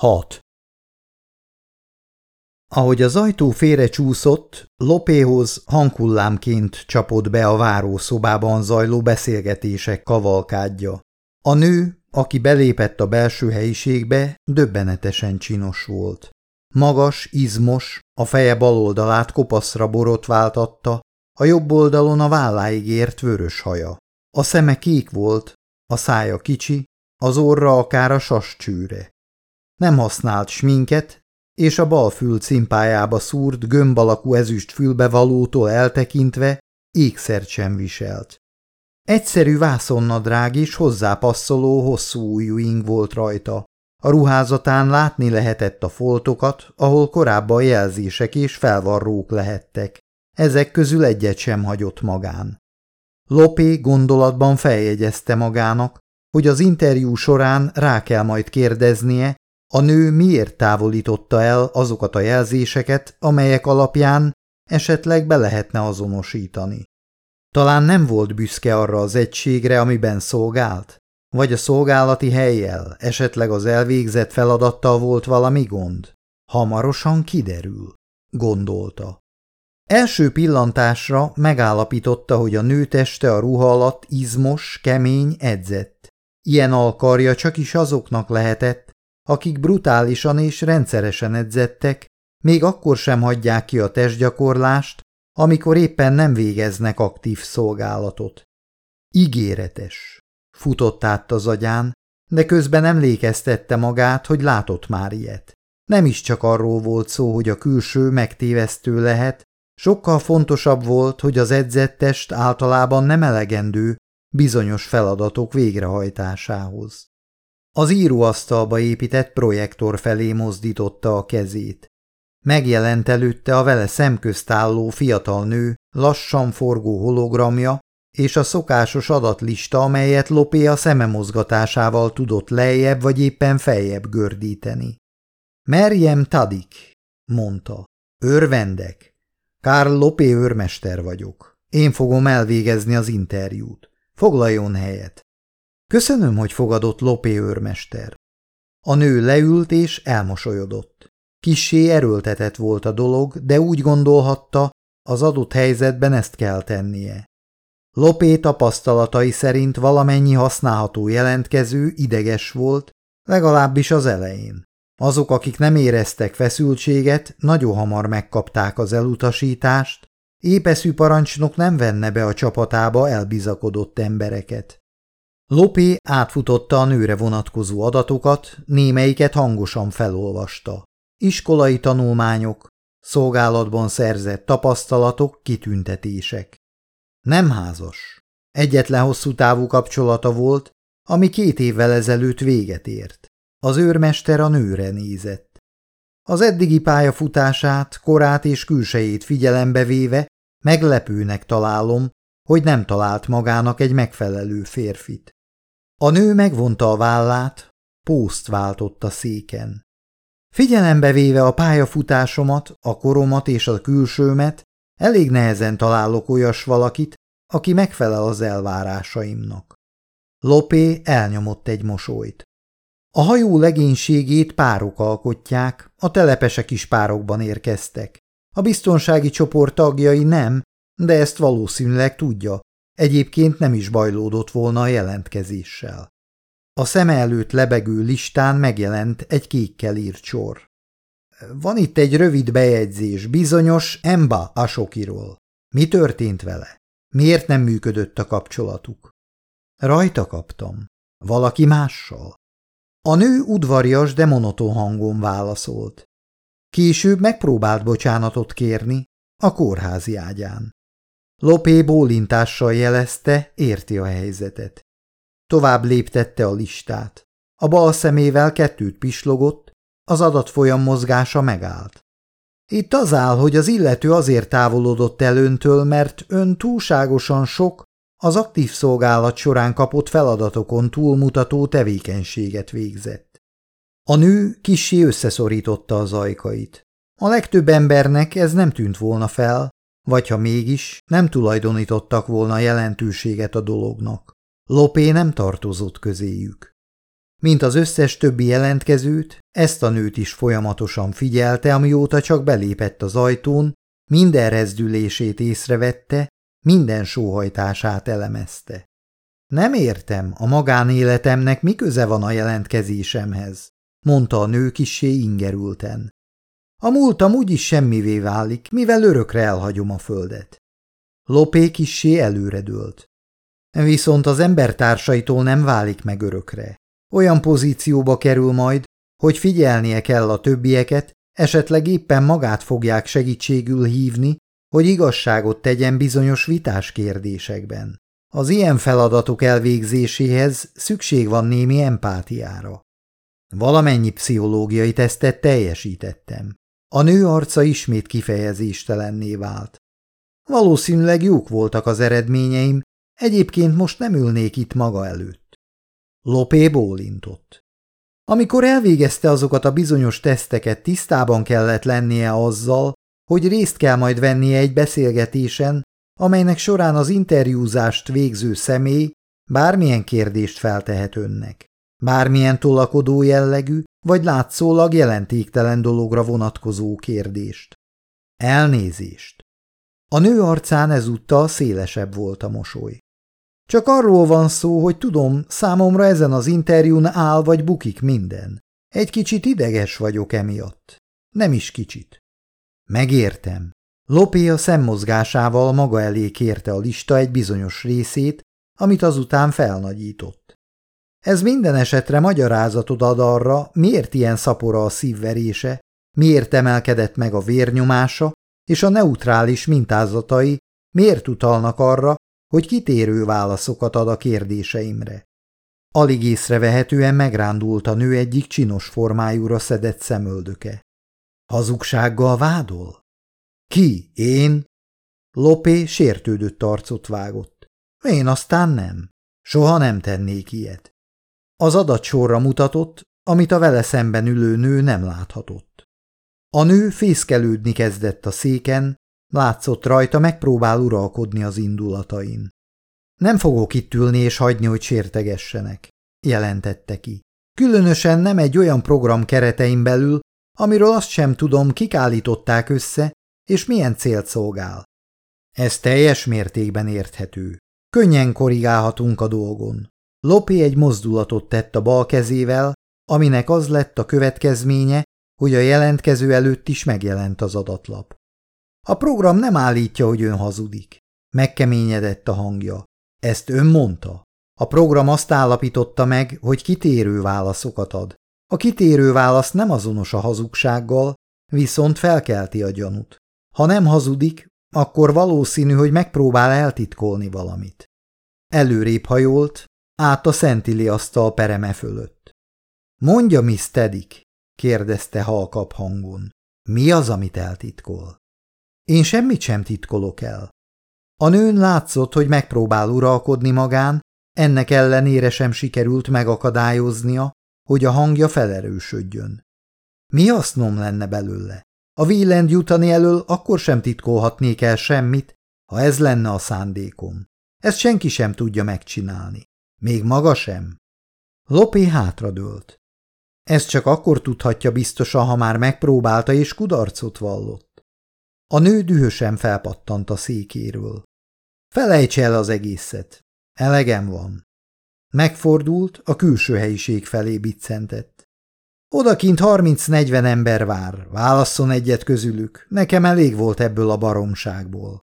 6. Ahogy az ajtó félre csúszott, Lopéhoz hanghullámként csapott be a várószobában zajló beszélgetések kavalkádja. A nő, aki belépett a belső helyiségbe, döbbenetesen csinos volt. Magas, izmos, a feje bal oldalát kopaszra borotváltatta, a jobb oldalon a válláig ért vörös haja. A szeme kék volt, a szája kicsi, az orra akár a sascsűre. Nem használt sminket, és a bal fül cimpájába szúrt gömb alakú ezüst fülbevalótól eltekintve ékszert sem viselt. Egyszerű vászonnadrág és hozzápasszoló hosszú ujjú ing volt rajta. A ruházatán látni lehetett a foltokat, ahol korábban jelzések és felvarrók lehettek. Ezek közül egyet sem hagyott magán. Lopé gondolatban feljegyezte magának, hogy az interjú során rá kell majd kérdeznie, a nő miért távolította el azokat a jelzéseket, amelyek alapján esetleg be lehetne azonosítani. Talán nem volt büszke arra az egységre, amiben szolgált? Vagy a szolgálati helyjel, esetleg az elvégzett feladattal volt valami gond? Hamarosan kiderül, gondolta. Első pillantásra megállapította, hogy a nő teste a ruha alatt izmos, kemény, edzett. Ilyen alkarja csak is azoknak lehetett, akik brutálisan és rendszeresen edzettek, még akkor sem hagyják ki a testgyakorlást, amikor éppen nem végeznek aktív szolgálatot. Ígéretes. Futott át az agyán, de közben emlékeztette magát, hogy látott már ilyet. Nem is csak arról volt szó, hogy a külső megtévesztő lehet, sokkal fontosabb volt, hogy az edzett test általában nem elegendő bizonyos feladatok végrehajtásához. Az íróasztalba épített projektor felé mozdította a kezét. Megjelent előtte a vele szemközt álló fiatal nő, lassan forgó hologramja, és a szokásos adatlista, amelyet Lopé a szeme mozgatásával tudott lejjebb vagy éppen feljebb gördíteni. Merjem Tadik, mondta. Örvendek. Karl Lopé őrmester vagyok. Én fogom elvégezni az interjút. Foglaljon helyet. Köszönöm, hogy fogadott Lopé őrmester. A nő leült és elmosolyodott. Kissé erőltetett volt a dolog, de úgy gondolhatta, az adott helyzetben ezt kell tennie. Lopé tapasztalatai szerint valamennyi használható jelentkező ideges volt, legalábbis az elején. Azok, akik nem éreztek feszültséget, nagyon hamar megkapták az elutasítást, épeszű parancsnok nem venne be a csapatába elbizakodott embereket. Lopé átfutotta a nőre vonatkozó adatokat, némelyiket hangosan felolvasta. Iskolai tanulmányok, szolgálatban szerzett tapasztalatok, kitüntetések. Nem házas. Egyetlen hosszú távú kapcsolata volt, ami két évvel ezelőtt véget ért. Az őrmester a nőre nézett. Az eddigi pályafutását, korát és külsejét figyelembe véve meglepőnek találom, hogy nem talált magának egy megfelelő férfit. A nő megvonta a vállát, pószt váltott a széken. Figyelembe véve a pályafutásomat, a koromat és a külsőmet, elég nehezen találok olyas valakit, aki megfelel az elvárásaimnak. Lopé elnyomott egy mosolyt. A hajó legénységét párok alkotják, a telepesek is párokban érkeztek. A biztonsági csoport tagjai nem, de ezt valószínűleg tudja, Egyébként nem is bajlódott volna a jelentkezéssel. A szeme előtt lebegő listán megjelent egy kékkel írt sor. Van itt egy rövid bejegyzés bizonyos Emba Asokiról. Mi történt vele? Miért nem működött a kapcsolatuk? Rajta kaptam. Valaki mással? A nő udvarias, de monoton hangon válaszolt. Később megpróbált bocsánatot kérni a kórházi ágyán. Lopé bólintással jelezte, érti a helyzetet. Tovább léptette a listát. A bal szemével kettőt pislogott, az adatfolyam mozgása megállt. Itt az áll, hogy az illető azért távolodott el öntől, mert ön túlságosan sok, az aktív szolgálat során kapott feladatokon túlmutató tevékenységet végzett. A nő kissé összeszorította az ajkait. A legtöbb embernek ez nem tűnt volna fel, vagy ha mégis, nem tulajdonítottak volna jelentőséget a dolognak. Lopé nem tartozott közéjük. Mint az összes többi jelentkezőt, ezt a nőt is folyamatosan figyelte, amióta csak belépett az ajtón, minden rezdülését észrevette, minden sóhajtását elemezte. Nem értem, a magánéletemnek mi köze van a jelentkezésemhez, mondta a nő kissé ingerülten. A múltam úgyis semmivé válik, mivel örökre elhagyom a földet. Lopé kissé előredőlt. Viszont az embertársaitól nem válik meg örökre. Olyan pozícióba kerül majd, hogy figyelnie kell a többieket, esetleg éppen magát fogják segítségül hívni, hogy igazságot tegyen bizonyos vitás kérdésekben. Az ilyen feladatok elvégzéséhez szükség van némi empátiára. Valamennyi pszichológiai tesztet teljesítettem. A nő arca ismét kifejezéstelenné vált. Valószínűleg jók voltak az eredményeim, egyébként most nem ülnék itt maga előtt. Lopé bólintott. Amikor elvégezte azokat a bizonyos teszteket, tisztában kellett lennie azzal, hogy részt kell majd vennie egy beszélgetésen, amelynek során az interjúzást végző személy bármilyen kérdést feltehet önnek. Bármilyen tolakodó jellegű, vagy látszólag jelentéktelen dologra vonatkozó kérdést. Elnézést. A nő arcán ezúttal szélesebb volt a mosoly. Csak arról van szó, hogy tudom, számomra ezen az interjún áll vagy bukik minden. Egy kicsit ideges vagyok emiatt. Nem is kicsit. Megértem. Lopé a szemmozgásával maga elé kérte a lista egy bizonyos részét, amit azután felnagyított. Ez minden esetre magyarázatot ad arra, miért ilyen szapora a szívverése, miért emelkedett meg a vérnyomása, és a neutrális mintázatai miért utalnak arra, hogy kitérő válaszokat ad a kérdéseimre. Alig észrevehetően megrándult a nő egyik csinos formájúra szedett szemöldöke. Hazugsággal vádol? Ki, én? Lopé sértődött arcot vágott. Én aztán nem. Soha nem tennék ilyet. Az adatsorra mutatott, amit a vele szemben ülő nő nem láthatott. A nő fészkelődni kezdett a széken, látszott rajta megpróbál uralkodni az indulatain. Nem fogok itt ülni és hagyni, hogy sértegessenek, jelentette ki. Különösen nem egy olyan program keretein belül, amiről azt sem tudom, kik állították össze, és milyen célt szolgál. Ez teljes mértékben érthető. Könnyen korrigálhatunk a dolgon. Lopi egy mozdulatot tett a bal kezével, aminek az lett a következménye, hogy a jelentkező előtt is megjelent az adatlap. A program nem állítja, hogy ön hazudik. Megkeményedett a hangja. Ezt ön mondta. A program azt állapította meg, hogy kitérő válaszokat ad. A kitérő válasz nem azonos a hazugsággal, viszont felkelti a gyanút. Ha nem hazudik, akkor valószínű, hogy megpróbál eltitkolni valamit. Előrébb hajolt, át a szentili asztal pereme fölött. Mondja, Miss Tedik, kérdezte halkap hangon. Mi az, amit eltitkol? Én semmit sem titkolok el. A nőn látszott, hogy megpróbál uralkodni magán, ennek ellenére sem sikerült megakadályoznia, hogy a hangja felerősödjön. Mi hasznom lenne belőle? A Wieland jutani elől akkor sem titkolhatnék el semmit, ha ez lenne a szándékom. Ezt senki sem tudja megcsinálni. Még maga sem. Lopé hátradőlt. Ez csak akkor tudhatja biztosan, ha már megpróbálta és kudarcot vallott. A nő dühösen felpattant a székéről. Felejts el az egészet. Elegem van. Megfordult, a külső helyiség felé biccentett. Odakint harminc-negyven ember vár, válasszon egyet közülük, nekem elég volt ebből a baromságból.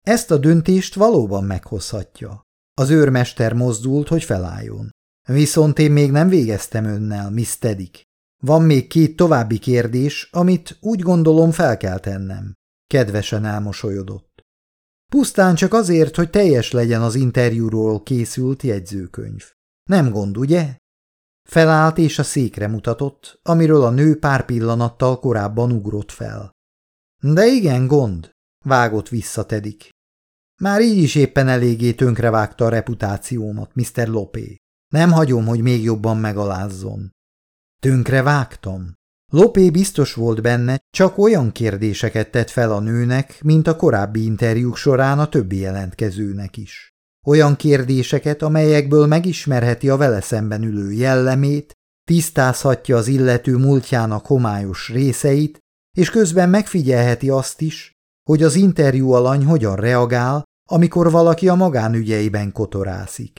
Ezt a döntést valóban meghozhatja. Az őrmester mozdult, hogy felálljon. Viszont én még nem végeztem önnel, Miss Tedik. Van még két további kérdés, amit úgy gondolom fel kell tennem. Kedvesen elmosolyodott. Pusztán csak azért, hogy teljes legyen az interjúról készült jegyzőkönyv. Nem gond, ugye? Felállt és a székre mutatott, amiről a nő pár pillanattal korábban ugrott fel. De igen, gond, vágott vissza Tedik. Már így is éppen eléggé tönkrevágta a reputációmat, Mr. Lopé. Nem hagyom, hogy még jobban megalázzon. Tönkrevágtam? Lopé biztos volt benne, csak olyan kérdéseket tett fel a nőnek, mint a korábbi interjúk során a többi jelentkezőnek is. olyan kérdéseket, amelyekből megismerheti a vele szemben ülő jellemét, tisztázhatja az illető múltjának homályos részeit, és közben megfigyelheti azt is, hogy az interjú alany hogyan reagál, amikor valaki a magánügyeiben kotorászik.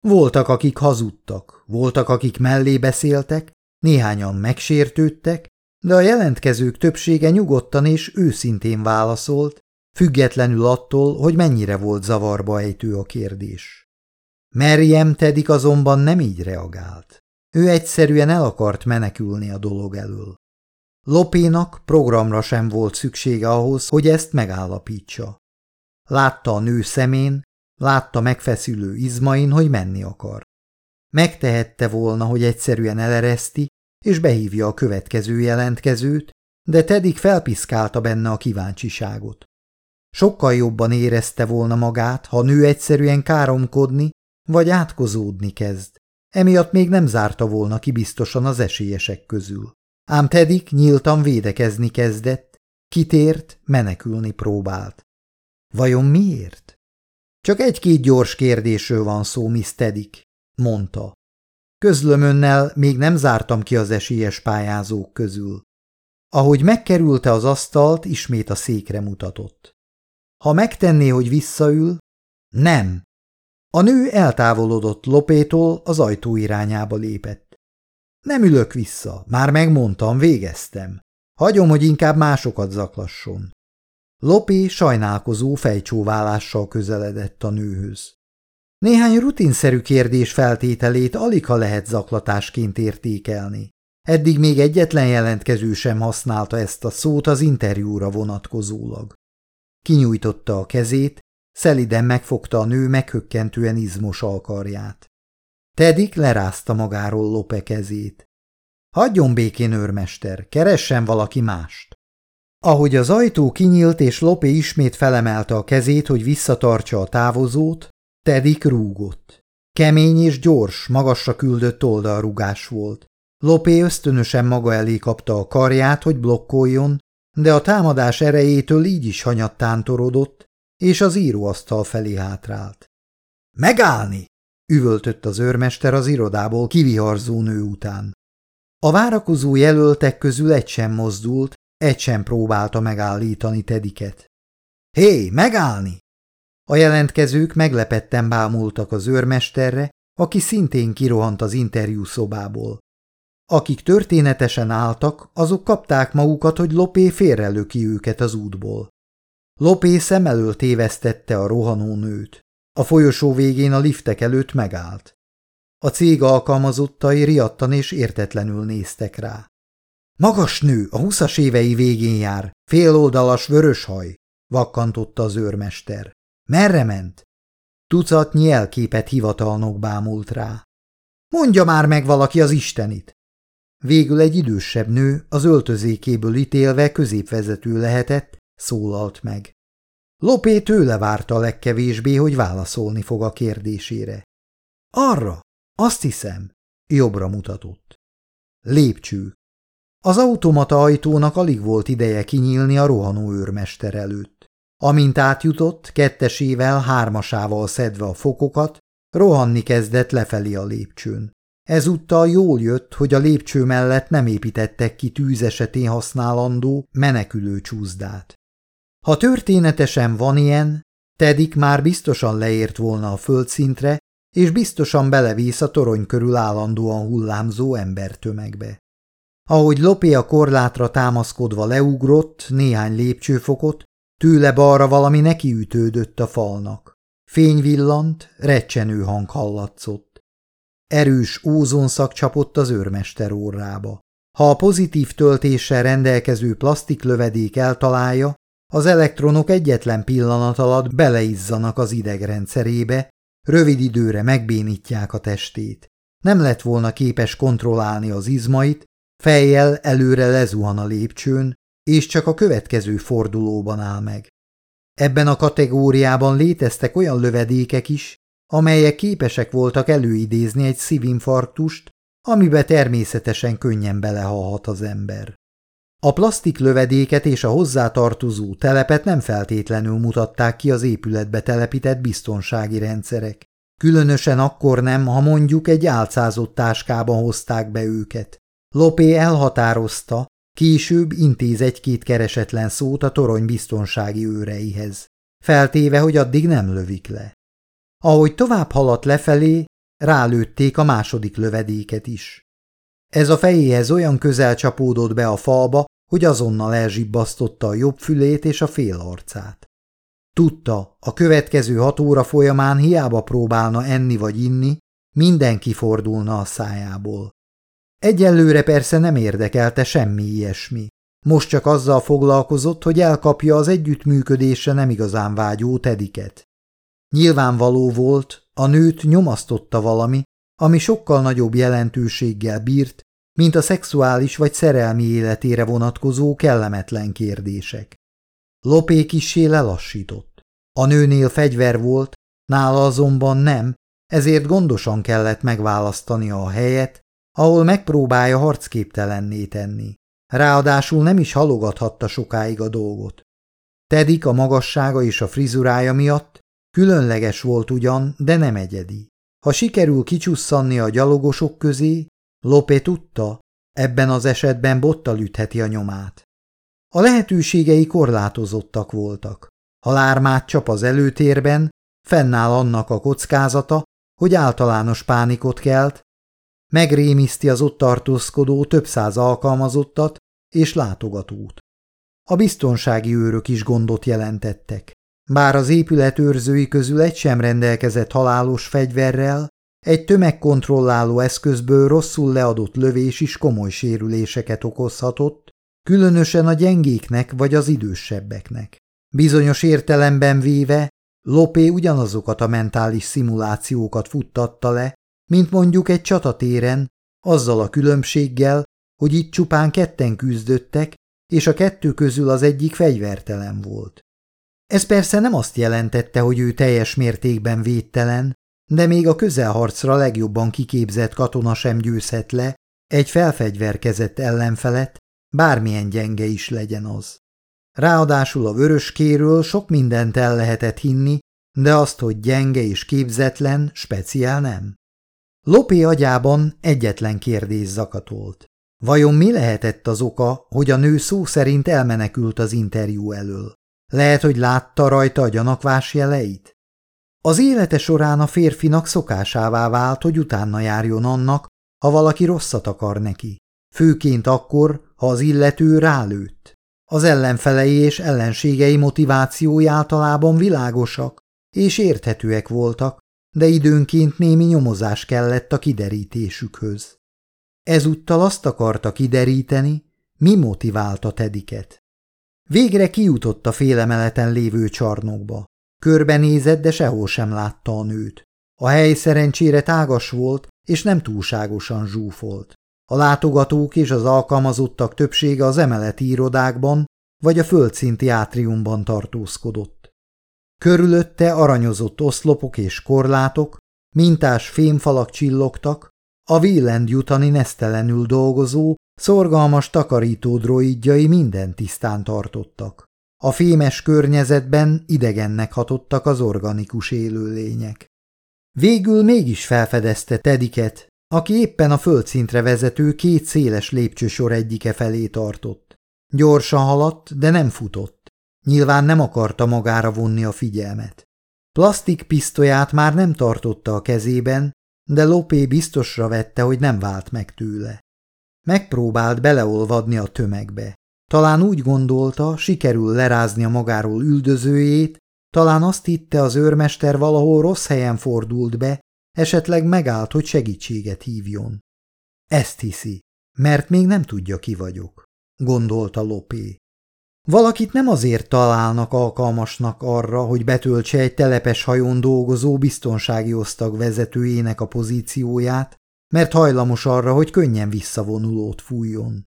Voltak, akik hazudtak, voltak, akik mellé beszéltek, néhányan megsértődtek, de a jelentkezők többsége nyugodtan és őszintén válaszolt, függetlenül attól, hogy mennyire volt zavarba ejtő a kérdés. Merjem Tedik azonban nem így reagált. Ő egyszerűen el akart menekülni a dolog elől. Lopénak programra sem volt szüksége ahhoz, hogy ezt megállapítsa. Látta a nő szemén, látta megfeszülő izmain, hogy menni akar. Megtehette volna, hogy egyszerűen elereszti, és behívja a következő jelentkezőt, de Tedik felpiszkálta benne a kíváncsiságot. Sokkal jobban érezte volna magát, ha a nő egyszerűen káromkodni vagy átkozódni kezd. Emiatt még nem zárta volna ki biztosan az esélyesek közül. Ám Tedik nyíltan védekezni kezdett, kitért, menekülni próbált. Vajon miért? Csak egy-két gyors kérdésről van szó, Miss Tedik, mondta. Közlöm önnel, még nem zártam ki az esélyes pályázók közül. Ahogy megkerülte az asztalt, ismét a székre mutatott. Ha megtenné, hogy visszaül, nem. A nő eltávolodott Lopétól, az ajtó irányába lépett. Nem ülök vissza, már megmondtam, végeztem. Hagyom, hogy inkább másokat zaklasson. Lopé sajnálkozó fejcsóválással közeledett a nőhöz. Néhány rutinszerű kérdés feltételét alig ha lehet zaklatásként értékelni. Eddig még egyetlen jelentkező sem használta ezt a szót az interjúra vonatkozólag. Kinyújtotta a kezét, szeliden megfogta a nő meghökkentően izmos alkarját. Tedik lerázta magáról Lope kezét. Hagyjon békén, őrmester, keressen valaki mást. Ahogy az ajtó kinyílt és Lopé ismét felemelte a kezét, hogy visszatartsa a távozót, Tedik rúgott. Kemény és gyors, magasra küldött oldalrugás volt. Lopé ösztönösen maga elé kapta a karját, hogy blokkoljon, de a támadás erejétől így is hanyattán torodott, és az íróasztal felé hátrált. Megállni! üvöltött az őrmester az irodából kiviharzó nő után. A várakozó jelöltek közül egy sem mozdult, egy sem próbálta megállítani Tediket. Hé, megállni! A jelentkezők meglepetten bámultak az őrmesterre, aki szintén kirohant az interjú szobából. Akik történetesen álltak, azok kapták magukat, hogy Lopé félrelöki őket az útból. Lopé szem elől tévesztette a rohanó nőt. A folyosó végén a liftek előtt megállt. A cég alkalmazottai riadtan és értetlenül néztek rá. Magas nő, a huszas évei végén jár, féloldalas vörös haj, vakkantotta az őrmester. Merre ment? Tucatnyi elképet hivatalnok bámult rá. Mondja már meg valaki az istenit! Végül egy idősebb nő, az öltözékéből ítélve középvezető lehetett, szólalt meg. Lopé tőle várta legkevésbé, hogy válaszolni fog a kérdésére. Arra, azt hiszem, jobbra mutatott. Lépcső. Az automata ajtónak alig volt ideje kinyílni a rohanó őrmester előtt. Amint átjutott, kettesével, hármasával szedve a fokokat, rohanni kezdett lefelé a lépcsőn. Ezúttal jól jött, hogy a lépcső mellett nem építettek ki tűz esetén használandó, menekülő csúszdát. Ha történetesen van ilyen, Tedik már biztosan leért volna a földszintre, és biztosan belevész a torony körül állandóan hullámzó embertömegbe. Ahogy Lopé a korlátra támaszkodva leugrott néhány lépcsőfokot, tőle balra valami nekiütődött a falnak. Fény villant, recsenő hang hallatszott. Erős ózonszak csapott az őrmester órába. Ha a pozitív töltéssel rendelkező plastiklövedék eltalálja, az elektronok egyetlen pillanat alatt beleizzanak az idegrendszerébe, rövid időre megbénítják a testét. Nem lett volna képes kontrollálni az izmait, fejjel előre lezuhan a lépcsőn, és csak a következő fordulóban áll meg. Ebben a kategóriában léteztek olyan lövedékek is, amelyek képesek voltak előidézni egy szívinfarktust, amibe természetesen könnyen belehalhat az ember. A plastik lövedéket és a hozzátartozó telepet nem feltétlenül mutatták ki az épületbe telepített biztonsági rendszerek. Különösen akkor nem, ha mondjuk egy álcázott táskában hozták be őket. Lopé elhatározta, később intéz egy-két keresetlen szót a torony biztonsági őreihez, feltéve, hogy addig nem lövik le. Ahogy tovább haladt lefelé, rálőtték a második lövedéket is. Ez a fejéhez olyan közel csapódott be a falba, hogy azonnal elzsibbasztotta a jobb fülét és a fél arcát. Tudta, a következő hat óra folyamán hiába próbálna enni vagy inni, mindenki fordulna a szájából. Egyelőre persze nem érdekelte semmi ilyesmi. Most csak azzal foglalkozott, hogy elkapja az együttműködésre nem igazán vágyó tediket. Nyilvánvaló volt, a nőt nyomasztotta valami, ami sokkal nagyobb jelentőséggel bírt, mint a szexuális vagy szerelmi életére vonatkozó kellemetlen kérdések. Lopé kissé lelassított. A nőnél fegyver volt, nála azonban nem, ezért gondosan kellett megválasztani a helyet, ahol megpróbálja harcképtelenné tenni. Ráadásul nem is halogathatta sokáig a dolgot. Tedik a magassága és a frizurája miatt különleges volt ugyan, de nem egyedi. Ha sikerül kicsusszanni a gyalogosok közé, Lopé tudta, ebben az esetben bottal ütheti a nyomát. A lehetőségei korlátozottak voltak. Ha lármát csap az előtérben, fennáll annak a kockázata, hogy általános pánikot kelt, megrémiszti az ott tartózkodó több száz alkalmazottat és látogatót. A biztonsági őrök is gondot jelentettek. Bár az épület őrzői közül egy sem rendelkezett halálos fegyverrel, egy tömegkontrolláló eszközből rosszul leadott lövés is komoly sérüléseket okozhatott, különösen a gyengéknek vagy az idősebbeknek. Bizonyos értelemben véve Lopé ugyanazokat a mentális szimulációkat futtatta le, mint mondjuk egy csatatéren, azzal a különbséggel, hogy itt csupán ketten küzdöttek, és a kettő közül az egyik fegyvertelen volt. Ez persze nem azt jelentette, hogy ő teljes mértékben védtelen, de még a közelharcra legjobban kiképzett katona sem győzhet le egy felfegyverkezett ellenfelet, bármilyen gyenge is legyen az. Ráadásul a vöröskéről sok mindent el lehetett hinni, de azt, hogy gyenge és képzetlen, speciál nem. Lopé agyában egyetlen kérdés zakatolt. Vajon mi lehetett az oka, hogy a nő szó szerint elmenekült az interjú elől? Lehet, hogy látta rajta a gyanakvás jeleit? Az élete során a férfinak szokásává vált, hogy utána járjon annak, ha valaki rosszat akar neki. Főként akkor, ha az illető rálőtt. Az ellenfelei és ellenségei motivációi általában világosak és érthetőek voltak, de időnként némi nyomozás kellett a kiderítésükhöz. Ezúttal azt akarta kideríteni, mi motiválta Tediket. Végre kijutott a félemeleten lévő csarnokba. Körbenézett, de sehol sem látta a nőt. A hely szerencsére tágas volt, és nem túlságosan zsúfolt. A látogatók és az alkalmazottak többsége az emeleti irodákban vagy a földszinti átriumban tartózkodott. Körülötte aranyozott oszlopok és korlátok, mintás fémfalak csillogtak, a Wieland jutani nesztelenül dolgozó, szorgalmas takarító droidjai minden tisztán tartottak. A fémes környezetben idegennek hatottak az organikus élőlények. Végül mégis felfedezte Tediket, aki éppen a földszintre vezető két széles lépcsősor egyike felé tartott. Gyorsan haladt, de nem futott. Nyilván nem akarta magára vonni a figyelmet. Plastik pisztolyát már nem tartotta a kezében, de Lopé biztosra vette, hogy nem vált meg tőle. Megpróbált beleolvadni a tömegbe. Talán úgy gondolta, sikerül lerázni a magáról üldözőjét, talán azt hitte az őrmester valahol rossz helyen fordult be, esetleg megállt, hogy segítséget hívjon. Ezt hiszi, mert még nem tudja, ki vagyok, gondolta Lopé. Valakit nem azért találnak alkalmasnak arra, hogy betöltse egy telepes hajón dolgozó biztonsági osztag vezetőjének a pozícióját, mert hajlamos arra, hogy könnyen visszavonulót fújjon.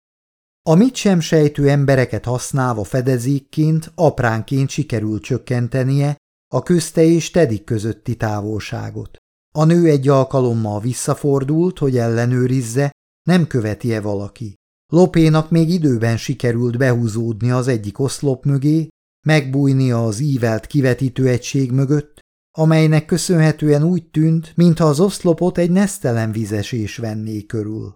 A mit sem sejtő embereket használva fedezékként apránként sikerült csökkentenie a közte és Tedik közötti távolságot. A nő egy alkalommal visszafordult, hogy ellenőrizze, nem követi-e valaki. Lopénak még időben sikerült behúzódni az egyik oszlop mögé, megbújnia az ívelt kivetítő egység mögött, amelynek köszönhetően úgy tűnt, mintha az oszlopot egy nesztelen vizesés venné körül.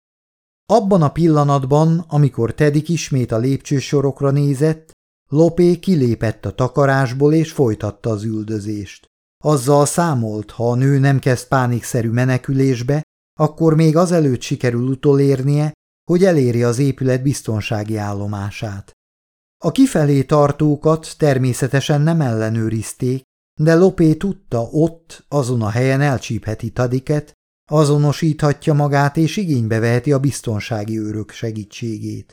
Abban a pillanatban, amikor Tedik ismét a lépcsősorokra nézett, Lopé kilépett a takarásból és folytatta az üldözést. Azzal számolt, ha a nő nem kezd pánikszerű menekülésbe, akkor még azelőtt sikerül utolérnie, hogy eléri az épület biztonsági állomását. A kifelé tartókat természetesen nem ellenőrizték, de Lopé tudta, ott, azon a helyen elcsípheti Tadiket, azonosíthatja magát és igénybe veheti a biztonsági őrök segítségét.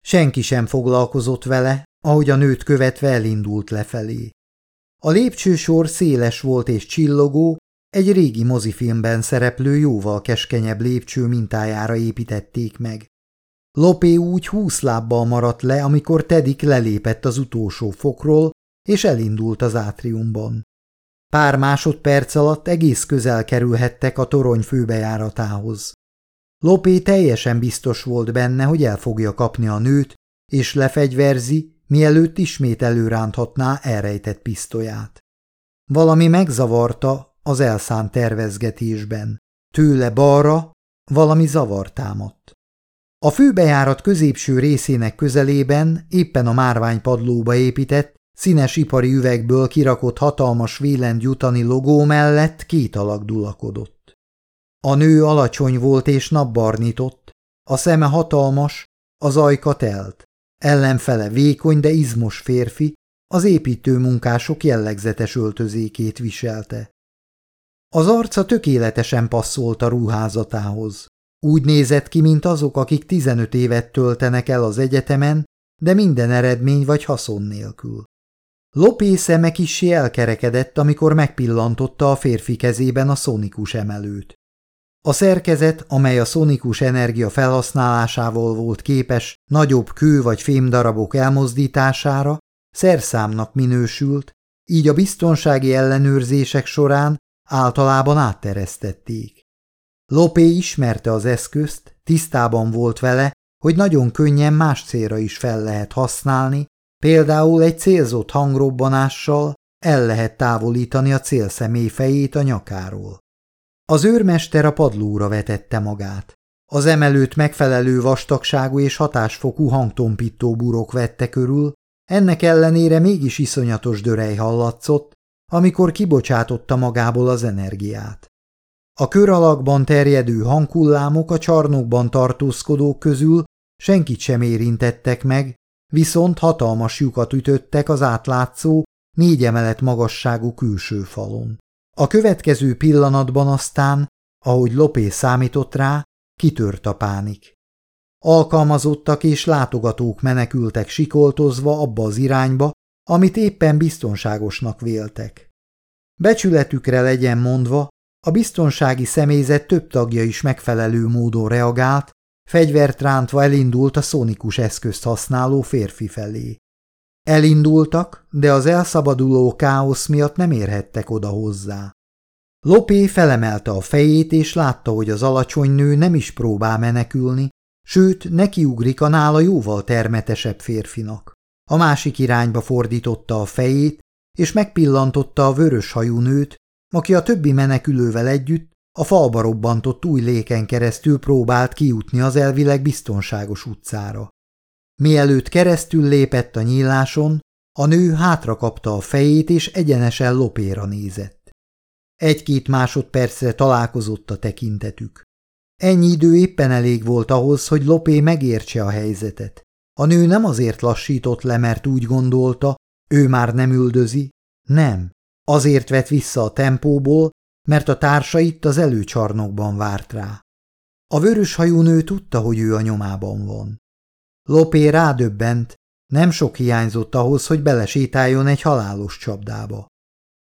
Senki sem foglalkozott vele, ahogy a nőt követve elindult lefelé. A lépcsősor széles volt és csillogó, egy régi mozifilmben szereplő jóval keskenyebb lépcső mintájára építették meg. Lopé úgy húsz lábbal maradt le, amikor Tedik lelépett az utolsó fokról, és elindult az átriumban. Pár másodperc alatt egész közel kerülhettek a torony főbejáratához. Lopé teljesen biztos volt benne, hogy el fogja kapni a nőt, és lefegyverzi, mielőtt ismét előránthatná elrejtett pisztolyát. Valami megzavarta az elszánt tervezgetésben. Tőle balra valami zavar támadt. A főbejárat középső részének közelében éppen a márványpadlóba épített, színes ipari üvegből kirakott hatalmas vélend jutani logó mellett két alak dulakodott. A nő alacsony volt és napbarnitott, a szeme hatalmas, az ajka telt. Ellenfele vékony, de izmos férfi, az építő munkások jellegzetes öltözékét viselte. Az arca tökéletesen passzolt a ruházatához. Úgy nézett ki, mint azok, akik 15 évet töltenek el az egyetemen, de minden eredmény vagy haszon nélkül. Lopé szeme kissé elkerekedett, amikor megpillantotta a férfi kezében a szonikus emelőt. A szerkezet, amely a szonikus energia felhasználásával volt képes nagyobb kő vagy fémdarabok elmozdítására, szerszámnak minősült, így a biztonsági ellenőrzések során általában átteresztették. Lopé ismerte az eszközt, tisztában volt vele, hogy nagyon könnyen más célra is fel lehet használni, például egy célzott hangrobbanással el lehet távolítani a célszemély fejét a nyakáról. Az őrmester a padlóra vetette magát. Az emelőt megfelelő vastagságú és hatásfokú hangtompító burok vette körül, ennek ellenére mégis iszonyatos dörej hallatszott, amikor kibocsátotta magából az energiát. A kör alakban terjedő hanghullámok a csarnokban tartózkodók közül senkit sem érintettek meg, viszont hatalmas lyukat ütöttek az átlátszó, négy emelet magasságú külső falon. A következő pillanatban aztán, ahogy Lopé számított rá, kitört a pánik. Alkalmazottak és látogatók menekültek sikoltozva abba az irányba, amit éppen biztonságosnak véltek. Becsületükre legyen mondva, a biztonsági személyzet több tagja is megfelelő módon reagált, fegyvert rántva elindult a szónikus eszközt használó férfi felé. Elindultak, de az elszabaduló káosz miatt nem érhettek oda hozzá. Lopé felemelte a fejét, és látta, hogy az alacsony nő nem is próbál menekülni, sőt, nekiugrik a nála jóval termetesebb férfinak. A másik irányba fordította a fejét, és megpillantotta a vörös hajú nőt, aki a többi menekülővel együtt a falba robbantott új léken keresztül próbált kijutni az elvileg biztonságos utcára. Mielőtt keresztül lépett a nyíláson, a nő hátra kapta a fejét és egyenesen lopéra nézett. Egy-két másodpercre találkozott a tekintetük. Ennyi idő éppen elég volt ahhoz, hogy Lopé megértse a helyzetet. A nő nem azért lassított le, mert úgy gondolta, ő már nem üldözi, nem. Azért vett vissza a tempóból, mert a társa itt az előcsarnokban várt rá. A vörös hajú nő tudta, hogy ő a nyomában van. Lopé rádöbbent, nem sok hiányzott ahhoz, hogy belesétáljon egy halálos csapdába.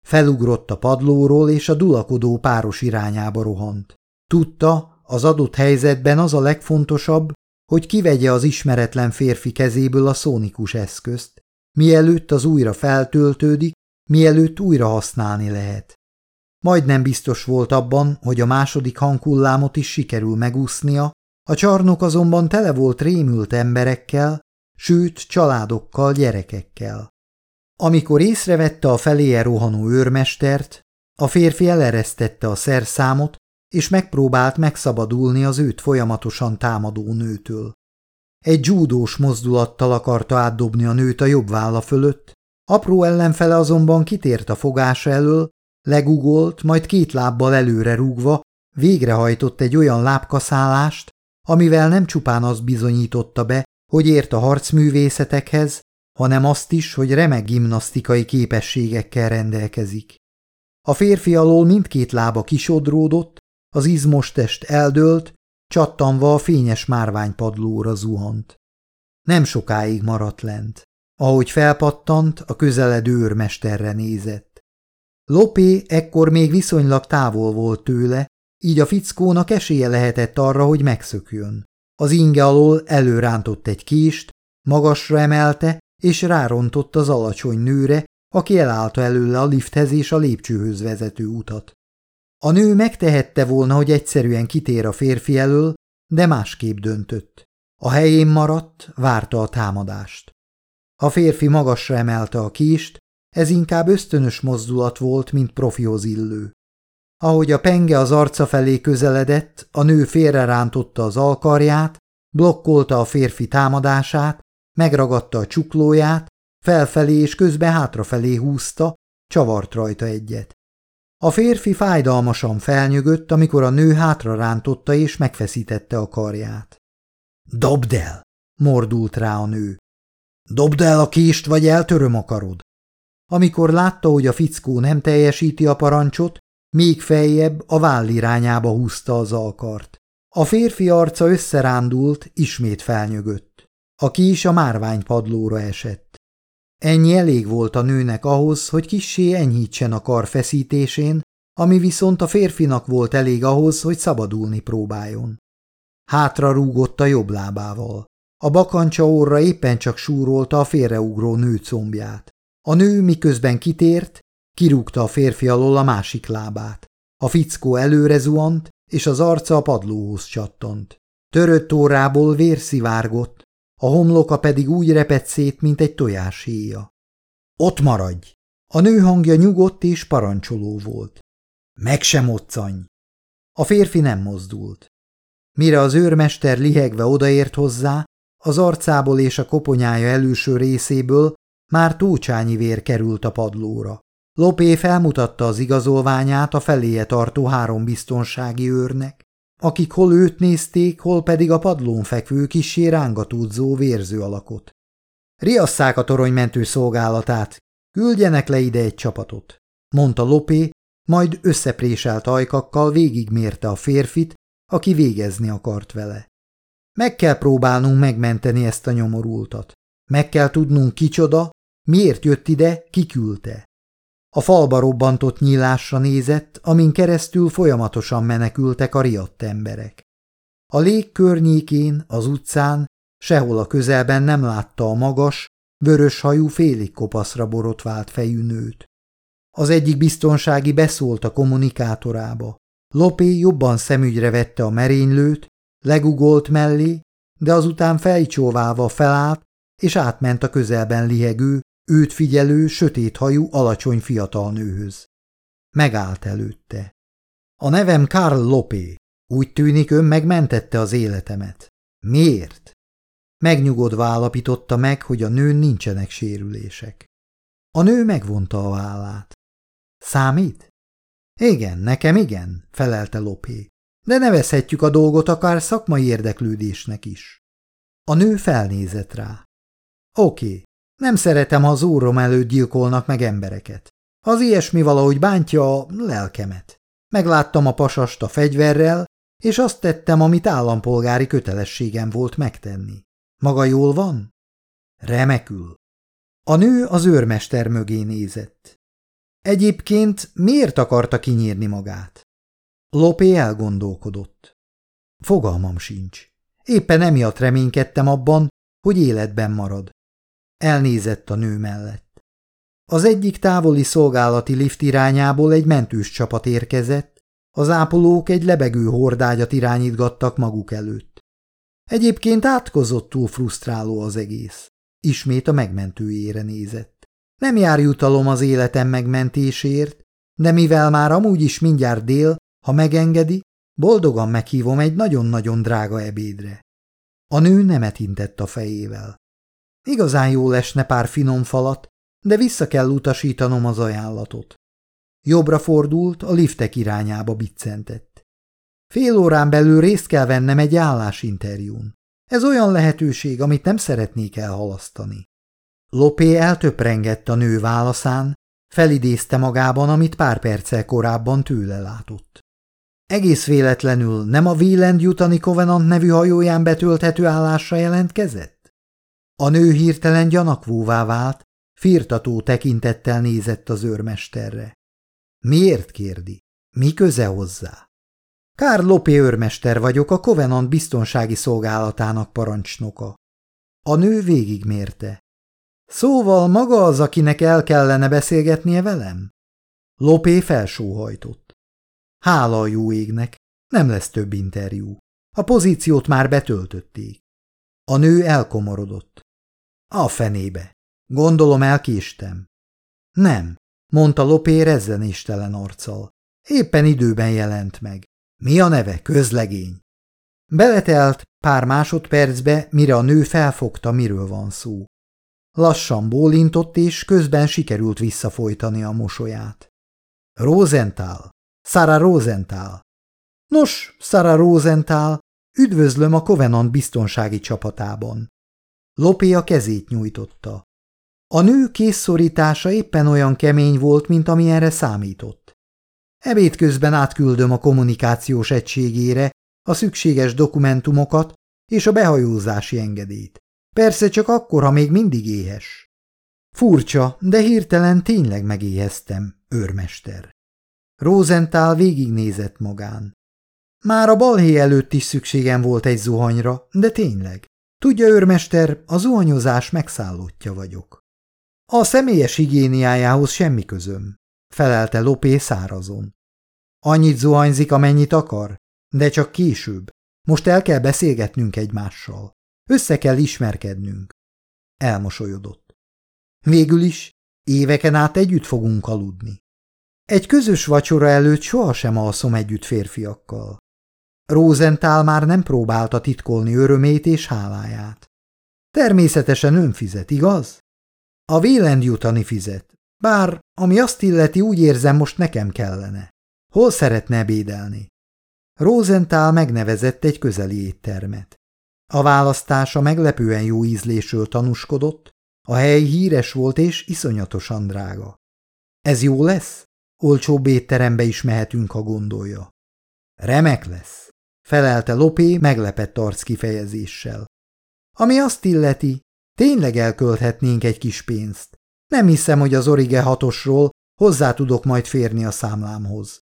Felugrott a padlóról, és a dulakodó páros irányába rohant. Tudta, az adott helyzetben az a legfontosabb, hogy kivegye az ismeretlen férfi kezéből a szónikus eszközt, mielőtt az újra feltöltődik, mielőtt újra használni lehet. Majdnem biztos volt abban, hogy a második hanghullámot is sikerül megúsznia, A csarnok azonban tele volt rémült emberekkel, sőt családokkal, gyerekekkel. Amikor észrevette a feléje rohanó őrmestert, a férfi eleresztette a szerszámot, és megpróbált megszabadulni az őt folyamatosan támadó nőtől. Egy dzsúdós mozdulattal akarta átdobni a nőt a jobb válla fölött, apró ellenfele azonban kitért a fogása elől, legugolt, majd két lábbal előre rúgva végrehajtott egy olyan lábkaszálást, amivel nem csupán azt bizonyította be, hogy ért a harcművészetekhez, hanem azt is, hogy remek gimnasztikai képességekkel rendelkezik. A férfi alól mindkét lába kisodródott, az izmos test eldőlt, csattanva a fényes márványpadlóra zuhant. Nem sokáig maradt lent. Ahogy felpattant, a közeledő őrmesterre nézett. Lopé ekkor még viszonylag távol volt tőle, így a fickónak esélye lehetett arra, hogy megszökjön. Az inge alól előrántott egy kést, magasra emelte, és rárontott az alacsony nőre, aki elállta előle a lifthez és a lépcsőhöz vezető utat. A nő megtehette volna, hogy egyszerűen kitér a férfi elől, de másképp döntött. A helyén maradt, várta a támadást. A férfi magasra emelte a kést, ez inkább ösztönös mozdulat volt, mint profihoz illő. Ahogy a penge az arca felé közeledett, a nő félrerántotta az alkarját, blokkolta a férfi támadását, megragadta a csuklóját, felfelé és közben hátrafelé húzta, csavart rajta egyet. A férfi fájdalmasan felnyögött, amikor a nő hátra rántotta és megfeszítette a karját. – Dobd el! – mordult rá a nő. – Dobd el a kést, vagy eltöröm akarod! Amikor látta, hogy a fickó nem teljesíti a parancsot, még feljebb a váll irányába húzta az alkart. A férfi arca összerándult, ismét felnyögött. A kis a márvány padlóra esett. Ennyi elég volt a nőnek ahhoz, hogy kissé enyhítsen a kar feszítésén, ami viszont a férfinak volt elég ahhoz, hogy szabadulni próbáljon. Hátra rúgott a jobb lábával. A bakancsa orra éppen csak súrolta a félreugró nő combját. A nő miközben kitért, kirúgta a férfi alól a másik lábát. A fickó előre zuhant, és az arca a padlóhoz csattant. Törött órából vér szivárgott, a homloka pedig úgy repett szét, mint egy tojáshéja. Ott maradj! A nő hangja nyugodt és parancsoló volt. Meg sem moccanj! A férfi nem mozdult. Mire az őrmester lihegve odaért hozzá, az arcából és a koponyája előső részéből már tócsányi vér került a padlóra. Lopé felmutatta az igazolványát a feléje tartó három biztonsági őrnek, akik hol őt nézték, hol pedig a padlón fekvő kissé rángatúdzó vérző alakot. Riasszák a toronymentő szolgálatát, küldjenek le ide egy csapatot, mondta Lopé, majd összepréselt ajkakkal végigmérte a férfit, aki végezni akart vele. Meg kell próbálnunk megmenteni ezt a nyomorultat. Meg kell tudnunk kicsoda, miért jött ide, kiküldte. A falba robbantott nyílásra nézett, amin keresztül folyamatosan menekültek a riadt emberek. A lég környékén, az utcán, sehol a közelben nem látta a magas, vörös hajú félig kopaszra borotvált fejű nőt. Az egyik biztonsági beszólt a kommunikátorába. Lopé jobban szemügyre vette a merénylőt, legugolt mellé, de azután fejcsóválva felállt, és átment a közelben lihegő, őt figyelő, sötéthajú, alacsony fiatal nőhöz. Megállt előtte. A nevem Karl Lopé. Úgy tűnik, ön megmentette az életemet. Miért? Megnyugodva állapította meg, hogy a nőn nincsenek sérülések. A nő megvonta a vállát. Számít? Igen, nekem igen, felelte Lopé. De nevezhetjük a dolgot akár szakmai érdeklődésnek is. A nő felnézett rá. Oké, nem szeretem, ha az órom előtt gyilkolnak meg embereket. Az ilyesmi valahogy bántja a lelkemet. Megláttam a pasast a fegyverrel, és azt tettem, amit állampolgári kötelességem volt megtenni. Maga jól van? Remekül. A nő az őrmester mögé nézett. Egyébként miért akarta kinyírni magát? Lopé elgondolkodott. Fogalmam sincs. Éppen emiatt reménykedtem abban, hogy életben marad. Elnézett a nő mellett. Az egyik távoli szolgálati lift irányából egy mentős csapat érkezett, az ápolók egy lebegő hordágyat irányítgattak maguk előtt. Egyébként átkozottul frusztráló az egész. Ismét a megmentőjére nézett. Nem jár jutalom az életem megmentésért, de mivel már amúgy is mindjárt dél, ha megengedi, boldogan meghívom egy nagyon-nagyon drága ebédre. A nő nemet intett a fejével. Igazán jó lesne pár finom falat, de vissza kell utasítanom az ajánlatot. Jobbra fordult, a liftek irányába biccentett. Fél órán belül részt kell vennem egy állásinterjún. Ez olyan lehetőség, amit nem szeretnék elhalasztani. Lopé eltöprengett a nő válaszán, felidézte magában, amit pár perccel korábban tőle látott. Egész véletlenül nem a Wieland Jutani Covenant nevű hajóján betölthető állásra jelentkezett? A nő hirtelen gyanakvóvá vált, firtató tekintettel nézett az őrmesterre. Miért kérdi? Mi köze hozzá? Kár Lopé őrmester vagyok, a Covenant biztonsági szolgálatának parancsnoka. A nő végigmérte. Szóval maga az, akinek el kellene beszélgetnie velem? Lopé felsóhajtott. Hála a jó égnek, nem lesz több interjú. A pozíciót már betöltötték. A nő elkomorodott. A fenébe. Gondolom elkéstem. Nem, mondta Lopé rezzenéstelen arccal. Éppen időben jelent meg. Mi a neve, közlegény? Beletelt pár másodpercbe, mire a nő felfogta, miről van szó. Lassan bólintott, és közben sikerült visszafolytani a mosolyát. Rosenthal, Sara Rosenthal. Nos, Sara Rosenthal, üdvözlöm a Covenant biztonsági csapatában. Lopé a kezét nyújtotta. A nő készszorítása éppen olyan kemény volt, mint amilyenre számított. Ebéd közben átküldöm a kommunikációs egységére a szükséges dokumentumokat és a behajózási engedélyt. Persze csak akkor, ha még mindig éhes. Furcsa, de hirtelen tényleg megéheztem, őrmester. Rosenthal végignézett magán. Már a balhé előtt is szükségem volt egy zuhanyra, de tényleg. Tudja, őrmester, a zuhanyozás megszállottja vagyok. A személyes higiéniájához semmi közöm, felelte Lopé szárazon. Annyit zuhanyzik, amennyit akar, de csak később. Most el kell beszélgetnünk egymással. Össze kell ismerkednünk. Elmosolyodott. Végül is éveken át együtt fogunk aludni. Egy közös vacsora előtt sohasem alszom együtt férfiakkal. Rosenthal már nem próbálta titkolni örömét és háláját. Természetesen ön fizet, igaz? A Vélend jutani fizet, bár ami azt illeti úgy érzem most nekem kellene. Hol szeretne ebédelni? Rosenthal megnevezett egy közeli éttermet. A választása meglepően jó ízlésről tanúskodott, a hely híres volt és iszonyatosan drága. Ez jó lesz? Olcsóbb étterembe is mehetünk, ha gondolja. Remek lesz, felelte Lopé meglepett arc kifejezéssel. Ami azt illeti, tényleg elkölthetnénk egy kis pénzt. Nem hiszem, hogy az Orige hatosról hozzá tudok majd férni a számlámhoz.